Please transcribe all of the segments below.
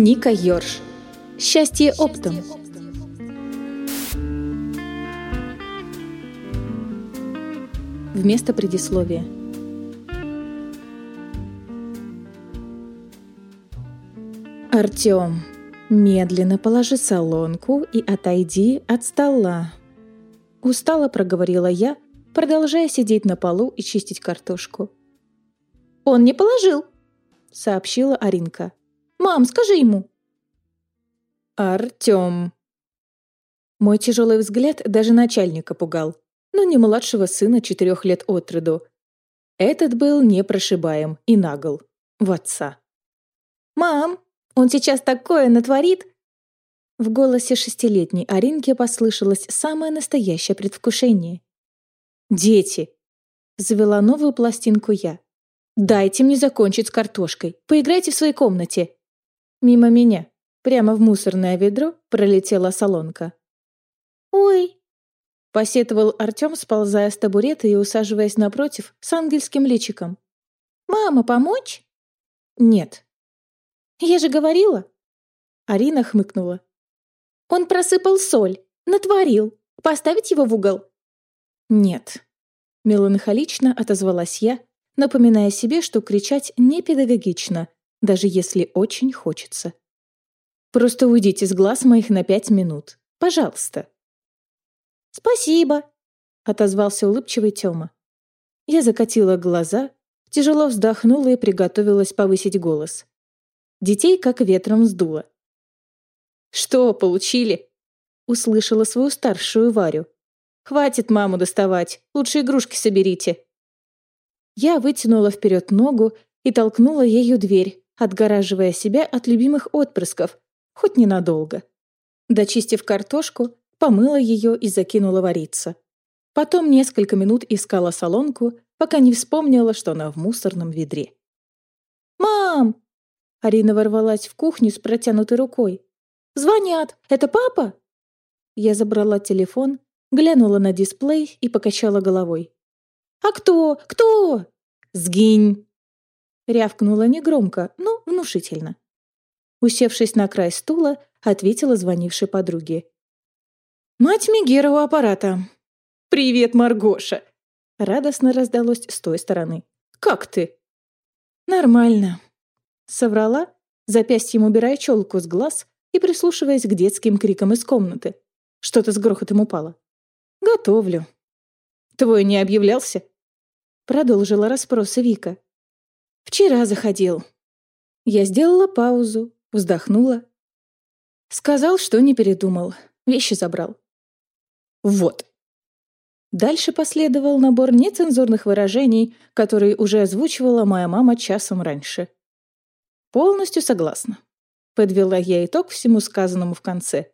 Ника Йорш. Счастье оптом. Вместо предисловия. Артём, медленно положи солонку и отойди от стола. Устало проговорила я, продолжая сидеть на полу и чистить картошку. «Он не положил», — сообщила Аринка. «Мам, скажи ему!» «Артём!» Мой тяжелый взгляд даже начальника пугал, но не младшего сына четырех лет от роду. Этот был непрошибаем и нагл. В отца. «Мам, он сейчас такое натворит!» В голосе шестилетней Аринки послышалось самое настоящее предвкушение. «Дети!» Завела новую пластинку я. «Дайте мне закончить с картошкой. Поиграйте в своей комнате. Мимо меня, прямо в мусорное ведро, пролетела солонка. «Ой!» — посетовал Артем, сползая с табурета и усаживаясь напротив с ангельским личиком. «Мама, помочь?» «Нет». «Я же говорила!» Арина хмыкнула. «Он просыпал соль, натворил. Поставить его в угол?» «Нет». Меланхолично отозвалась я, напоминая себе, что кричать не педагогично, даже если очень хочется. Просто уйдите с глаз моих на пять минут. Пожалуйста. Спасибо, отозвался улыбчивый Тёма. Я закатила глаза, тяжело вздохнула и приготовилась повысить голос. Детей как ветром сдуло. «Что, получили?» Услышала свою старшую Варю. «Хватит маму доставать, лучше игрушки соберите». Я вытянула вперед ногу и толкнула ею дверь, отгораживая себя от любимых отпрысков, хоть ненадолго. Дочистив картошку, помыла ее и закинула вариться. Потом несколько минут искала солонку, пока не вспомнила, что она в мусорном ведре. «Мам!» Арина ворвалась в кухню с протянутой рукой. «Звонят! Это папа?» Я забрала телефон, глянула на дисплей и покачала головой. «А кто? Кто?» «Сгинь!» Рявкнула негромко, но внушительно. Усевшись на край стула, ответила звонившей подруге. «Мать Мегера у аппарата!» «Привет, Маргоша!» Радостно раздалось с той стороны. «Как ты?» «Нормально», — соврала, запястьем убирая челку с глаз и прислушиваясь к детским крикам из комнаты. Что-то с грохотом упало. «Готовлю». «Твой не объявлялся?» Продолжила расспросы Вика. Вчера заходил. Я сделала паузу, вздохнула. Сказал, что не передумал. Вещи забрал. Вот. Дальше последовал набор нецензурных выражений, которые уже озвучивала моя мама часом раньше. Полностью согласна. Подвела я итог всему сказанному в конце.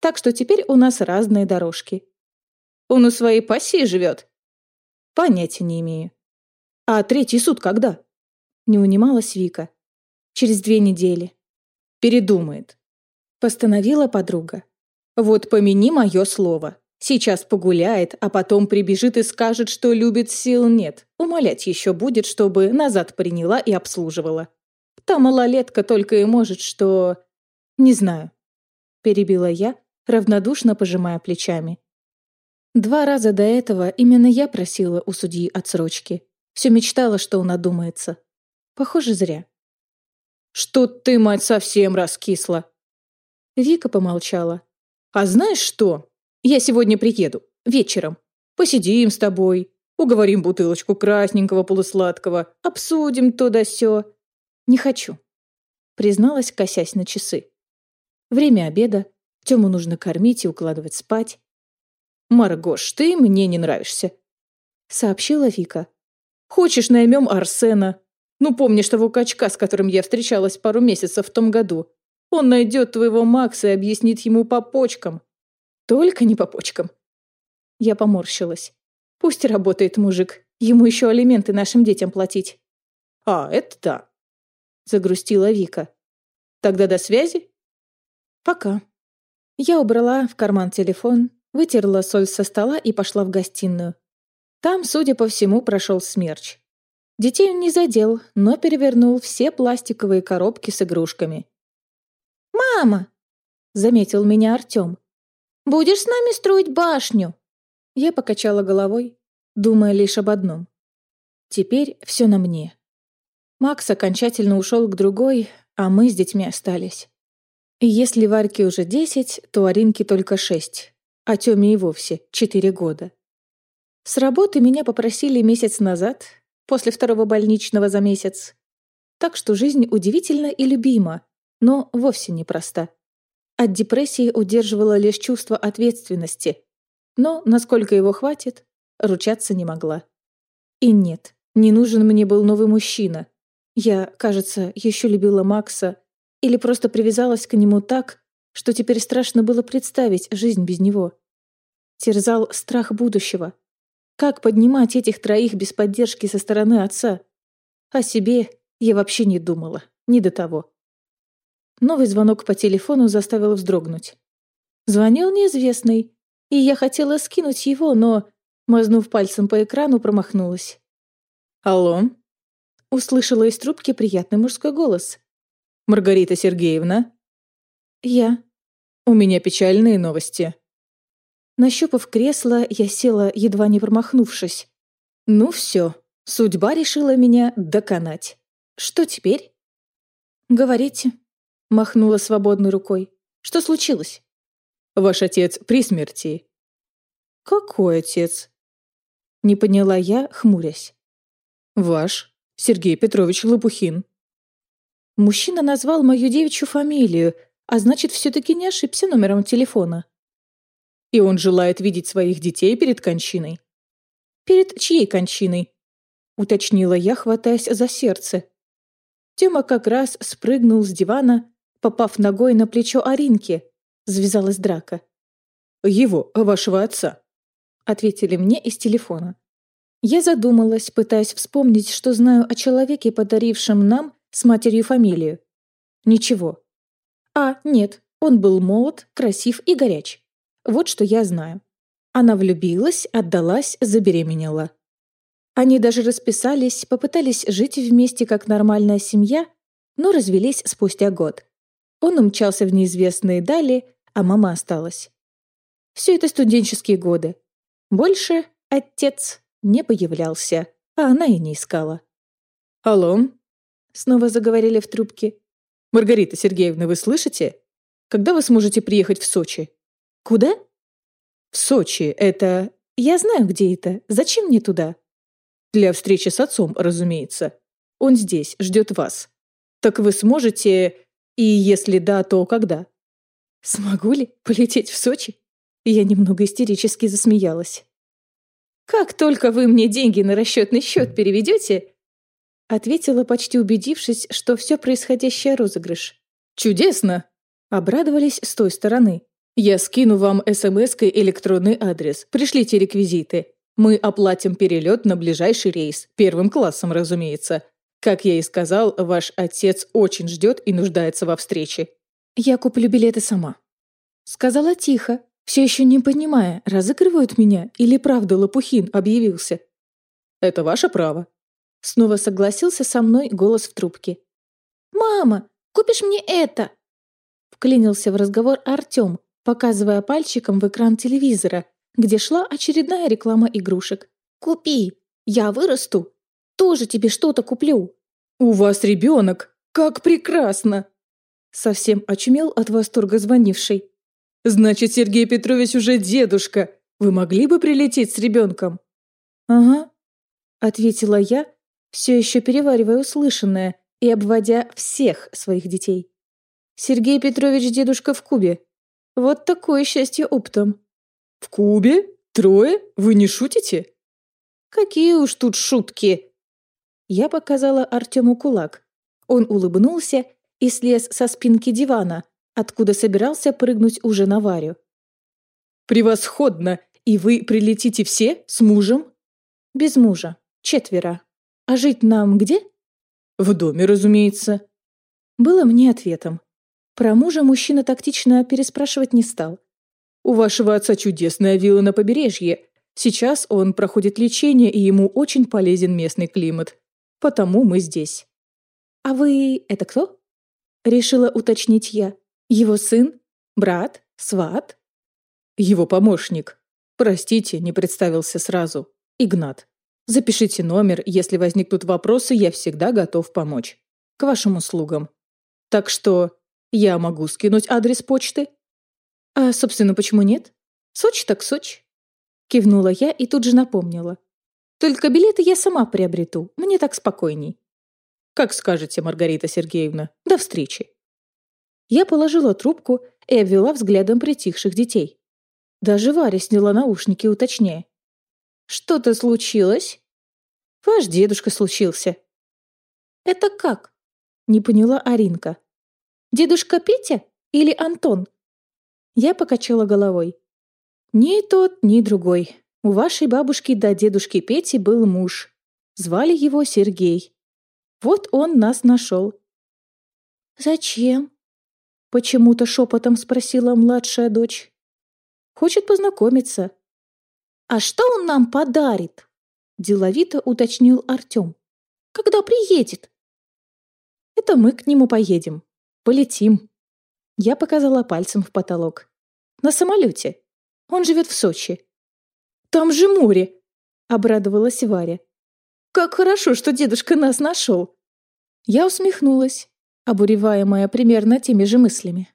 Так что теперь у нас разные дорожки. Он у своей пассии живет? Понятия не имею. А третий суд когда? Не унималась Вика. Через две недели. Передумает. Постановила подруга. Вот помяни мое слово. Сейчас погуляет, а потом прибежит и скажет, что любит, сил нет. Умолять еще будет, чтобы назад приняла и обслуживала. Та малолетка только и может, что... Не знаю. Перебила я, равнодушно пожимая плечами. Два раза до этого именно я просила у судьи отсрочки. Все мечтала, что он одумается. Похоже, зря. «Что ты, мать, совсем раскисла?» Вика помолчала. «А знаешь что? Я сегодня приеду. Вечером. Посидим с тобой. Уговорим бутылочку красненького полусладкого. Обсудим то да сё». «Не хочу», — призналась, косясь на часы. «Время обеда. Тему нужно кормить и укладывать спать». «Маргош, ты мне не нравишься», — сообщила Вика. «Хочешь, наймем Арсена. Ну, помнишь того качка, с которым я встречалась пару месяцев в том году? Он найдет твоего Макса и объяснит ему по почкам. Только не по почкам. Я поморщилась. Пусть работает мужик. Ему еще алименты нашим детям платить. А, это да. Загрустила Вика. Тогда до связи? Пока. Я убрала в карман телефон, вытерла соль со стола и пошла в гостиную. Там, судя по всему, прошел смерч. Детей он не задел, но перевернул все пластиковые коробки с игрушками. «Мама!» — заметил меня Артем. «Будешь с нами строить башню?» Я покачала головой, думая лишь об одном. Теперь все на мне. Макс окончательно ушел к другой, а мы с детьми остались. И если Варьке уже десять, то Аринке только шесть, а Тёме и вовсе четыре года. С работы меня попросили месяц назад, после второго больничного за месяц. Так что жизнь удивительна и любима, но вовсе непроста. От депрессии удерживала лишь чувство ответственности, но, насколько его хватит, ручаться не могла. И нет, не нужен мне был новый мужчина. Я, кажется, еще любила Макса или просто привязалась к нему так, что теперь страшно было представить жизнь без него. Терзал страх будущего. Как поднимать этих троих без поддержки со стороны отца? О себе я вообще не думала, не до того. Новый звонок по телефону заставил вздрогнуть. Звонил неизвестный, и я хотела скинуть его, но, мазнув пальцем по экрану, промахнулась. «Алло?» Услышала из трубки приятный мужской голос. «Маргарита Сергеевна?» «Я». «У меня печальные новости». Нащупав кресло, я села, едва не промахнувшись. «Ну все, судьба решила меня доконать. Что теперь?» «Говорите», — махнула свободной рукой. «Что случилось?» «Ваш отец при смерти». «Какой отец?» Не поняла я, хмурясь. «Ваш, Сергей Петрович Лопухин». Мужчина назвал мою девичью фамилию, а значит, все-таки не ошибся номером телефона. И он желает видеть своих детей перед кончиной. «Перед чьей кончиной?» — уточнила я, хватаясь за сердце. Тёма как раз спрыгнул с дивана, попав ногой на плечо Аринки. Завязалась драка. «Его, вашего отца», — ответили мне из телефона. Я задумалась, пытаясь вспомнить, что знаю о человеке, подарившем нам с матерью фамилию. Ничего. А, нет, он был молод, красив и горяч. Вот что я знаю. Она влюбилась, отдалась, забеременела. Они даже расписались, попытались жить вместе как нормальная семья, но развелись спустя год. Он умчался в неизвестные дали, а мама осталась. Все это студенческие годы. Больше отец не появлялся, а она и не искала. «Алло?» — снова заговорили в трубке. «Маргарита Сергеевна, вы слышите? Когда вы сможете приехать в Сочи?» «Куда?» «В Сочи. Это... Я знаю, где это. Зачем мне туда?» «Для встречи с отцом, разумеется. Он здесь, ждет вас. Так вы сможете... И если да, то когда?» «Смогу ли полететь в Сочи?» Я немного истерически засмеялась. «Как только вы мне деньги на расчетный счет переведете?» Ответила, почти убедившись, что все происходящее розыгрыш. «Чудесно!» Обрадовались с той стороны. «Я скину вам смс-кой электронный адрес. Пришлите реквизиты. Мы оплатим перелет на ближайший рейс. Первым классом, разумеется. Как я и сказал, ваш отец очень ждет и нуждается во встрече». «Я куплю билеты сама». Сказала тихо, все еще не понимая, разыгрывают меня или правда Лопухин объявился. «Это ваше право». Снова согласился со мной голос в трубке. «Мама, купишь мне это?» Вклинился в разговор Артем, показывая пальчиком в экран телевизора, где шла очередная реклама игрушек. «Купи! Я вырасту! Тоже тебе что-то куплю!» «У вас ребенок! Как прекрасно!» Совсем очумел от восторга звонивший. Значит, Сергей Петрович уже дедушка. Вы могли бы прилететь с ребенком? Ага, ответила я, все еще переваривая услышанное и обводя всех своих детей. Сергей Петрович дедушка в Кубе. Вот такое счастье оптом. В Кубе? Трое? Вы не шутите? Какие уж тут шутки. Я показала Артему кулак. Он улыбнулся и слез со спинки дивана, откуда собирался прыгнуть уже на Варю. «Превосходно! И вы прилетите все с мужем?» «Без мужа. Четверо. А жить нам где?» «В доме, разумеется». Было мне ответом. Про мужа мужчина тактично переспрашивать не стал. «У вашего отца чудесная вилла на побережье. Сейчас он проходит лечение, и ему очень полезен местный климат. Потому мы здесь». «А вы... это кто?» Решила уточнить я. Его сын? Брат? Сват? Его помощник. Простите, не представился сразу. Игнат. Запишите номер, если возникнут вопросы, я всегда готов помочь. К вашим услугам. Так что я могу скинуть адрес почты? А, собственно, почему нет? Сочь так Сочь. Кивнула я и тут же напомнила. Только билеты я сама приобрету, мне так спокойней. Как скажете, Маргарита Сергеевна. До встречи. Я положила трубку и обвела взглядом притихших детей. Даже Варя сняла наушники, уточняя. «Что-то случилось?» «Ваш дедушка случился». «Это как?» Не поняла Аринка. «Дедушка Петя или Антон?» Я покачала головой. «Ни тот, ни другой. У вашей бабушки до дедушки Пети был муж. Звали его Сергей. Вот он нас нашел». «Зачем?» Почему-то шепотом спросила младшая дочь. «Хочет познакомиться». «А что он нам подарит?» Деловито уточнил Артем. «Когда приедет?» «Это мы к нему поедем. Полетим». Я показала пальцем в потолок. «На самолете. Он живет в Сочи». «Там же море!» — обрадовалась Варя. «Как хорошо, что дедушка нас нашел!» Я усмехнулась обуреваемая примерно теми же мыслями.